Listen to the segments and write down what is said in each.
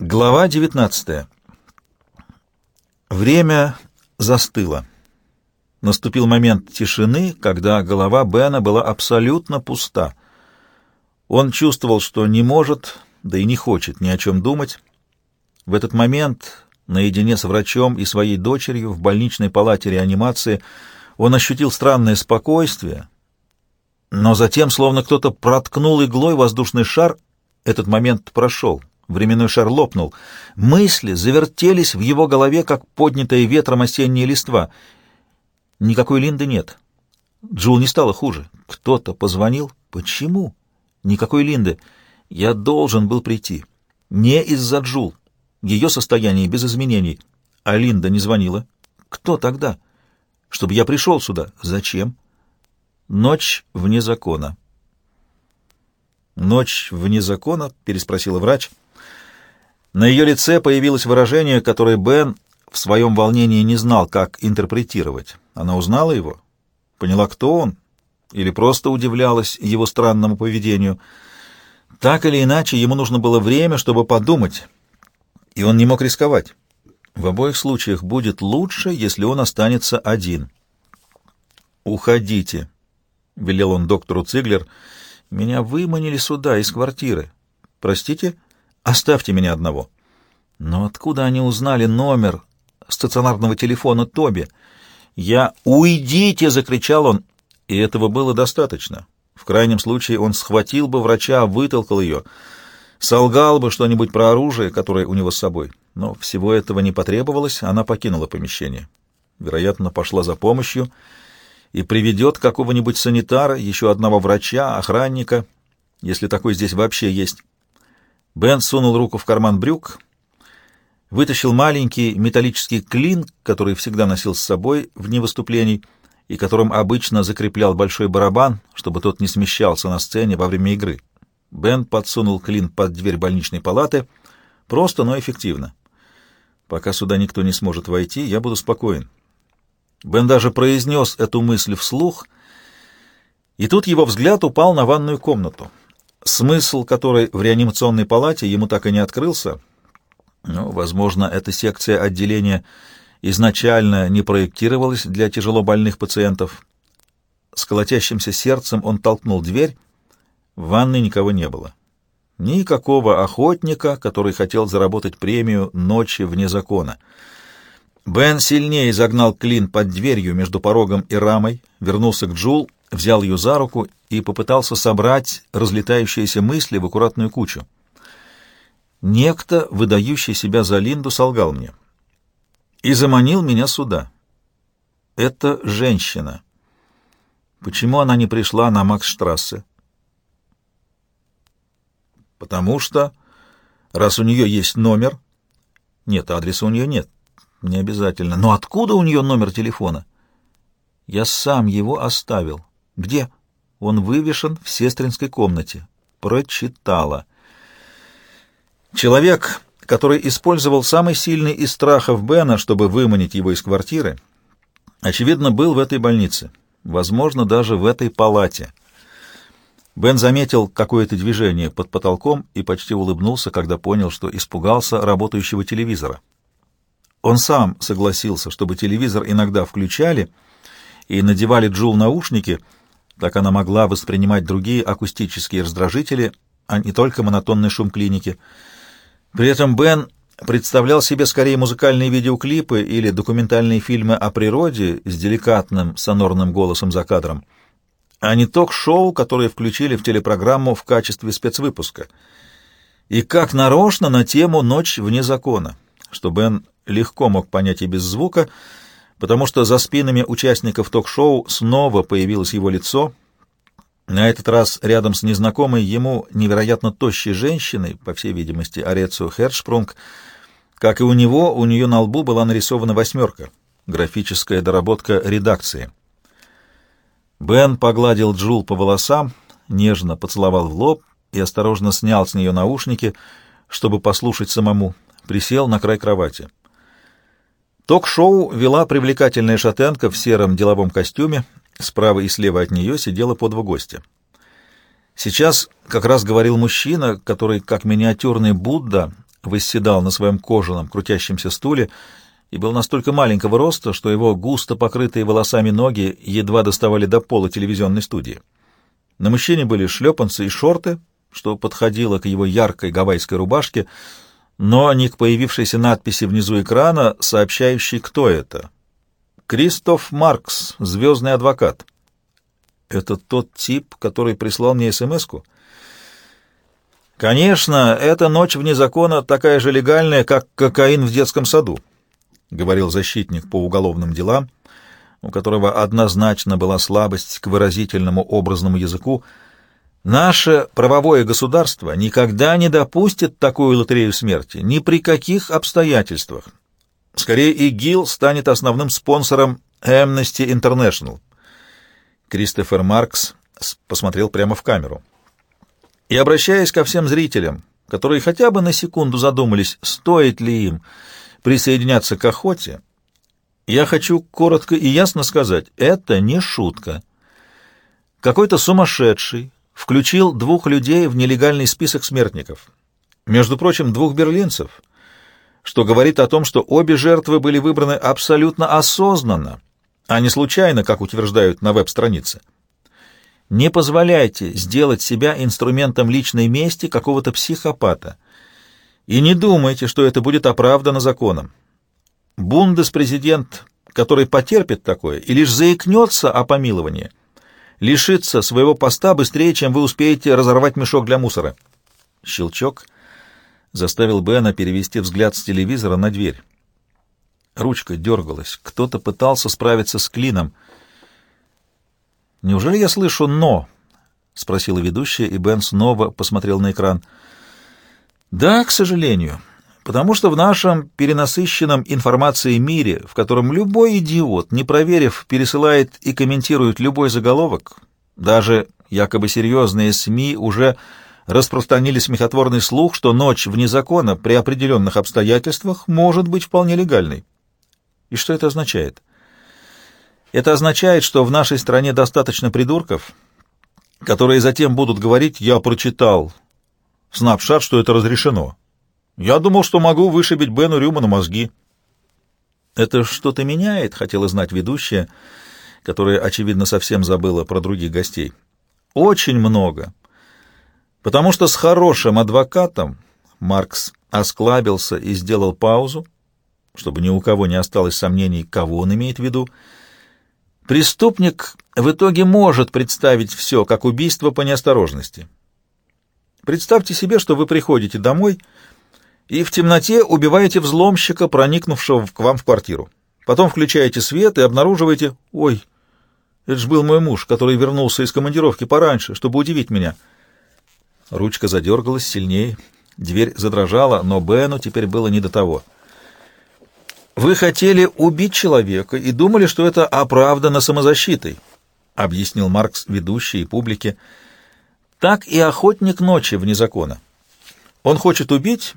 Глава 19. Время застыло. Наступил момент тишины, когда голова Бена была абсолютно пуста. Он чувствовал, что не может, да и не хочет ни о чем думать. В этот момент, наедине с врачом и своей дочерью в больничной палате реанимации, он ощутил странное спокойствие, но затем, словно кто-то проткнул иглой воздушный шар, этот момент прошел — Временной шар лопнул. Мысли завертелись в его голове, как поднятая ветром осенняя листва. Никакой Линды нет. Джул не стало хуже. Кто-то позвонил. Почему? Никакой Линды. Я должен был прийти. Не из-за Джул. Ее состояние без изменений. А Линда не звонила. Кто тогда? Чтобы я пришел сюда. Зачем? Ночь вне закона. «Ночь вне закона?» — переспросила врач. На ее лице появилось выражение, которое Бен в своем волнении не знал, как интерпретировать. Она узнала его, поняла, кто он, или просто удивлялась его странному поведению. Так или иначе, ему нужно было время, чтобы подумать, и он не мог рисковать. В обоих случаях будет лучше, если он останется один. «Уходите», — велел он доктору Циглер. «Меня выманили сюда, из квартиры. Простите?» Оставьте меня одного. Но откуда они узнали номер стационарного телефона Тоби? Я «Уйдите!» — закричал он, и этого было достаточно. В крайнем случае он схватил бы врача, вытолкал ее, солгал бы что-нибудь про оружие, которое у него с собой. Но всего этого не потребовалось, она покинула помещение. Вероятно, пошла за помощью и приведет какого-нибудь санитара, еще одного врача, охранника, если такой здесь вообще есть. Бен сунул руку в карман брюк, вытащил маленький металлический клин, который всегда носил с собой в дни выступлений и которым обычно закреплял большой барабан, чтобы тот не смещался на сцене во время игры. Бен подсунул клин под дверь больничной палаты, просто, но эффективно. Пока сюда никто не сможет войти, я буду спокоен. Бен даже произнес эту мысль вслух, и тут его взгляд упал на ванную комнату смысл которой в реанимационной палате ему так и не открылся. Ну, возможно, эта секция отделения изначально не проектировалась для тяжело больных пациентов. С колотящимся сердцем он толкнул дверь. В ванной никого не было. Никакого охотника, который хотел заработать премию «Ночи вне закона». Бен сильнее загнал клин под дверью между порогом и рамой, вернулся к Джул взял ее за руку и попытался собрать разлетающиеся мысли в аккуратную кучу. Некто, выдающий себя за Линду, солгал мне и заманил меня сюда. Это женщина. Почему она не пришла на Максштрассе? Потому что, раз у нее есть номер... Нет, адреса у нее нет. Не обязательно. Но откуда у нее номер телефона? Я сам его оставил. «Где?» «Он вывешен в сестринской комнате». Прочитала. Человек, который использовал самый сильный из страхов Бена, чтобы выманить его из квартиры, очевидно, был в этой больнице, возможно, даже в этой палате. Бен заметил какое-то движение под потолком и почти улыбнулся, когда понял, что испугался работающего телевизора. Он сам согласился, чтобы телевизор иногда включали и надевали Джул наушники — так она могла воспринимать другие акустические раздражители, а не только монотонный шум клиники. При этом Бен представлял себе скорее музыкальные видеоклипы или документальные фильмы о природе с деликатным сонорным голосом за кадром, а не ток-шоу, которые включили в телепрограмму в качестве спецвыпуска. И как нарочно на тему «Ночь вне закона», что Бен легко мог понять и без звука — потому что за спинами участников ток-шоу снова появилось его лицо, на этот раз рядом с незнакомой ему невероятно тощей женщиной, по всей видимости, Арецу Хершпрунг. Как и у него, у нее на лбу была нарисована восьмерка, графическая доработка редакции. Бен погладил Джул по волосам, нежно поцеловал в лоб и осторожно снял с нее наушники, чтобы послушать самому, присел на край кровати. Ток-шоу вела привлекательная шатенка в сером деловом костюме, справа и слева от нее сидело по два гостя. Сейчас как раз говорил мужчина, который, как миниатюрный Будда, восседал на своем кожаном крутящемся стуле и был настолько маленького роста, что его густо покрытые волосами ноги едва доставали до пола телевизионной студии. На мужчине были шлепанцы и шорты, что подходило к его яркой гавайской рубашке, но не к появившейся надписи внизу экрана, сообщающей, кто это. «Кристоф Маркс, звездный адвокат». «Это тот тип, который прислал мне СМС-ку?» «Конечно, эта ночь вне закона такая же легальная, как кокаин в детском саду», — говорил защитник по уголовным делам, у которого однозначно была слабость к выразительному образному языку. «Наше правовое государство никогда не допустит такую лотерею смерти, ни при каких обстоятельствах. Скорее, ИГИЛ станет основным спонсором Amnesty International». Кристофер Маркс посмотрел прямо в камеру. И обращаясь ко всем зрителям, которые хотя бы на секунду задумались, стоит ли им присоединяться к охоте, я хочу коротко и ясно сказать, это не шутка. Какой-то сумасшедший включил двух людей в нелегальный список смертников. Между прочим, двух берлинцев, что говорит о том, что обе жертвы были выбраны абсолютно осознанно, а не случайно, как утверждают на веб-странице. Не позволяйте сделать себя инструментом личной мести какого-то психопата. И не думайте, что это будет оправдано законом. Бундес-президент, который потерпит такое и лишь заикнется о помиловании, лишится своего поста быстрее, чем вы успеете разорвать мешок для мусора. Щелчок заставил Бена перевести взгляд с телевизора на дверь. Ручка дергалась. Кто-то пытался справиться с клином — «Неужели я слышу «но»?» — спросила ведущая, и Бен снова посмотрел на экран. «Да, к сожалению, потому что в нашем перенасыщенном информацией мире, в котором любой идиот, не проверив, пересылает и комментирует любой заголовок, даже якобы серьезные СМИ уже распространили смехотворный слух, что ночь вне закона при определенных обстоятельствах может быть вполне легальной. И что это означает?» Это означает, что в нашей стране достаточно придурков, которые затем будут говорить «я прочитал» в Снапшат, что это разрешено. Я думал, что могу вышибить Бену Рюману мозги. Это что-то меняет, хотела знать ведущая, которая, очевидно, совсем забыла про других гостей. Очень много. Потому что с хорошим адвокатом Маркс осклабился и сделал паузу, чтобы ни у кого не осталось сомнений, кого он имеет в виду, Преступник в итоге может представить все как убийство по неосторожности. Представьте себе, что вы приходите домой и в темноте убиваете взломщика, проникнувшего к вам в квартиру. Потом включаете свет и обнаруживаете, ой, это же был мой муж, который вернулся из командировки пораньше, чтобы удивить меня. Ручка задергалась сильнее, дверь задрожала, но Бену теперь было не до того. Вы хотели убить человека и думали, что это оправдано самозащитой, объяснил Маркс ведущей и публике. Так и охотник ночи вне закона. Он хочет убить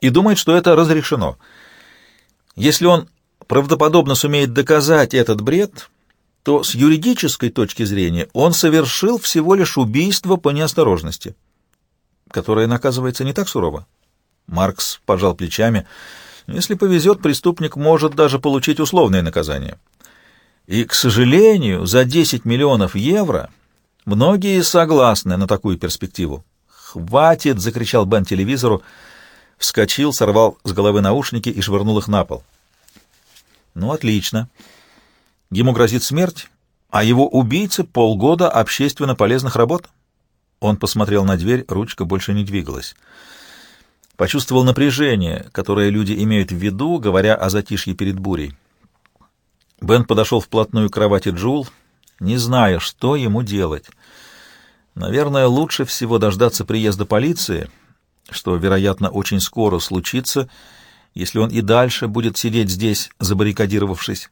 и думает, что это разрешено. Если он правдоподобно сумеет доказать этот бред, то с юридической точки зрения он совершил всего лишь убийство по неосторожности, которое наказывается не так сурово. Маркс пожал плечами. Если повезет, преступник может даже получить условное наказание. И, к сожалению, за 10 миллионов евро многие согласны на такую перспективу. «Хватит!» — закричал Бен телевизору, вскочил, сорвал с головы наушники и швырнул их на пол. «Ну, отлично. Ему грозит смерть, а его убийце полгода общественно полезных работ?» Он посмотрел на дверь, ручка больше не двигалась почувствовал напряжение, которое люди имеют в виду, говоря о затишье перед бурей. Бен подошел вплотную к кровати Джул, не зная, что ему делать. Наверное, лучше всего дождаться приезда полиции, что, вероятно, очень скоро случится, если он и дальше будет сидеть здесь, забаррикадировавшись.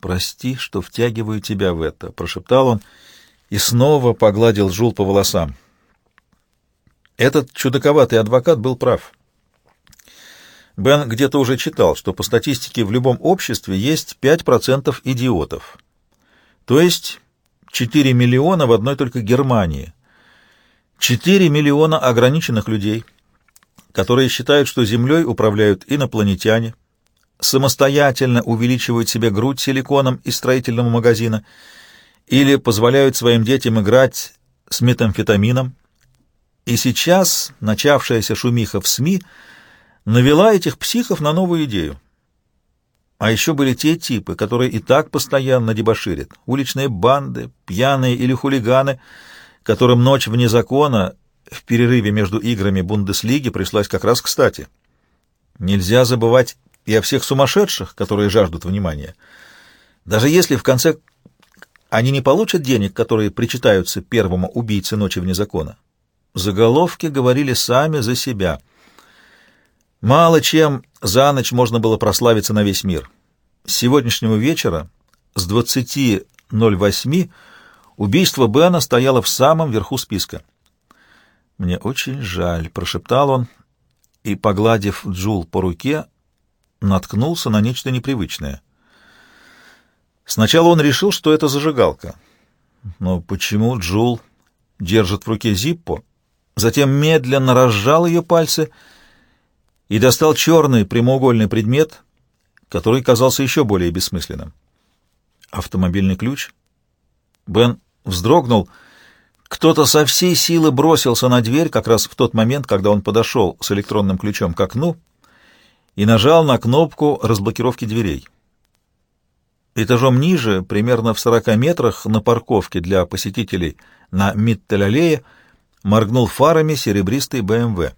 «Прости, что втягиваю тебя в это», — прошептал он и снова погладил Джул по волосам. Этот чудаковатый адвокат был прав. Бен где-то уже читал, что по статистике в любом обществе есть 5% идиотов. То есть 4 миллиона в одной только Германии. 4 миллиона ограниченных людей, которые считают, что Землей управляют инопланетяне, самостоятельно увеличивают себе грудь силиконом из строительного магазина или позволяют своим детям играть с метамфетамином. И сейчас начавшаяся шумиха в СМИ навела этих психов на новую идею. А еще были те типы, которые и так постоянно дебоширят. Уличные банды, пьяные или хулиганы, которым ночь вне закона в перерыве между играми Бундеслиги пришлась как раз кстати. Нельзя забывать и о всех сумасшедших, которые жаждут внимания. Даже если в конце они не получат денег, которые причитаются первому убийце ночи вне закона. Заголовки говорили сами за себя. Мало чем за ночь можно было прославиться на весь мир. С сегодняшнего вечера с 20.08 убийство Бена стояло в самом верху списка. «Мне очень жаль», — прошептал он, и, погладив Джул по руке, наткнулся на нечто непривычное. Сначала он решил, что это зажигалка. Но почему Джул держит в руке Зиппо? Затем медленно разжал ее пальцы и достал черный прямоугольный предмет, который казался еще более бессмысленным. Автомобильный ключ. Бен вздрогнул — кто-то со всей силы бросился на дверь как раз в тот момент, когда он подошел с электронным ключом к окну и нажал на кнопку разблокировки дверей. Этажом ниже, примерно в 40 метрах, на парковке для посетителей на Миттель-аллее, моргнул фарами серебристый БМВ.